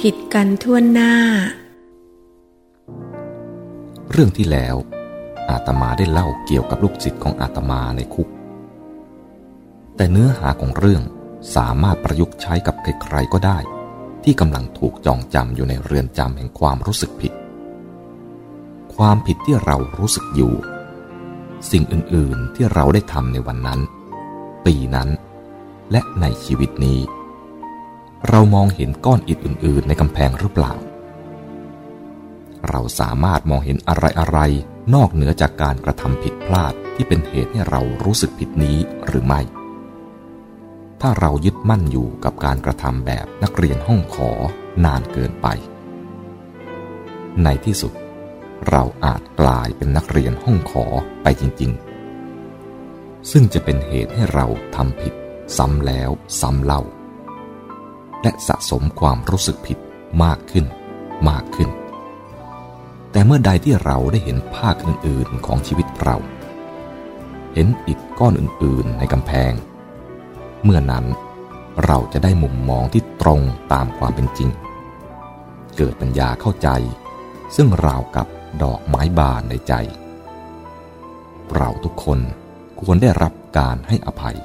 ผิดกันทั่วหน้า เรื่องที่แล้ว อาตมาได้เล่าเกี่ยวกับลูกศิษย์ของอาตมาในคุก แต่เนื้อหาของเรื่องสามารถประยุกต์ใช้กับใครๆก็ได้ ที่กำลังถูกจองจำอยู่ในเรือนจำแห่งความรู้สึกผิด ความผิดที่เรารู้สึกอยู่ สิ่งอื่นๆที่เราได้ทำในวันนั้น ปีนั้น และในชีวิตนี้ เรามองเห็นก้อนอิฐอื่น ๆ ในกำแพงหรือเปล่า เราสามารถมองเห็นอะไร ๆ นอกเหนือจากการกระทำผิดพลาดที่เป็นเหตุให้เรารู้สึกผิดนี้หรือไม่ ถ้าเรายึดมั่นอยู่กับการกระทำแบบนักเรียนห้องขอนานเกินไป ในที่สุด เราอาจกลายเป็นนักเรียนห้องขอไปจริง ๆ ซึ่งจะเป็นเหตุให้เราทำผิดซ้ำแล้วซ้ำเล่า และสะสมความรู้สึกผิดมากขึ้น มากขึ้น แต่เมื่อใดที่เราได้เห็นภาคอื่นๆของชีวิตเรา เห็นอิฐก้อนอื่นๆในกำแพง เมื่อนั้นเราจะได้มุมมองที่ตรงตามความเป็นจริง เกิดปัญญาเข้าใจ ซึ่งราวกับดอกไม้บานในใจ เราทุกคนควรได้รับการให้อภัย